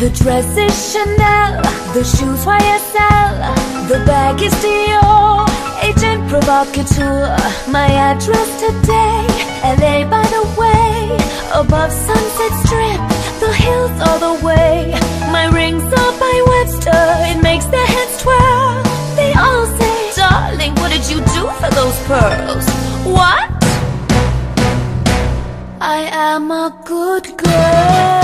The dress is Chanel, the shoes YSL, the bag is Dior, agent provocateur. My address today, LA by the way, above Sunset Strip, the hills all the way. My rings are by Webster, it makes their heads twirl. They all say, darling, what did you do for those pearls? What? I am a good girl.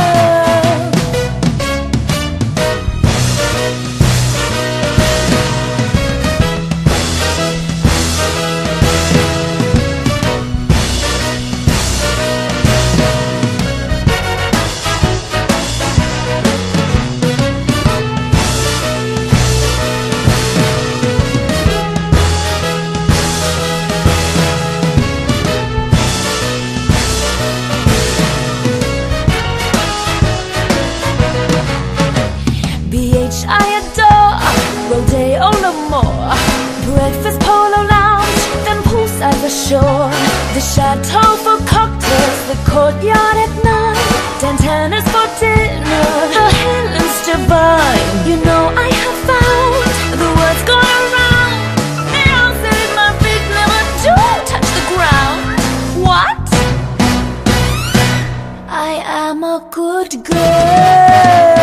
The shore, the Chateau for cocktails, the courtyard at night, Dan Tana's for dinner, the Helen's divine. You know I have found the words going around. They all say my feet never do touch the ground. What? I am a good girl.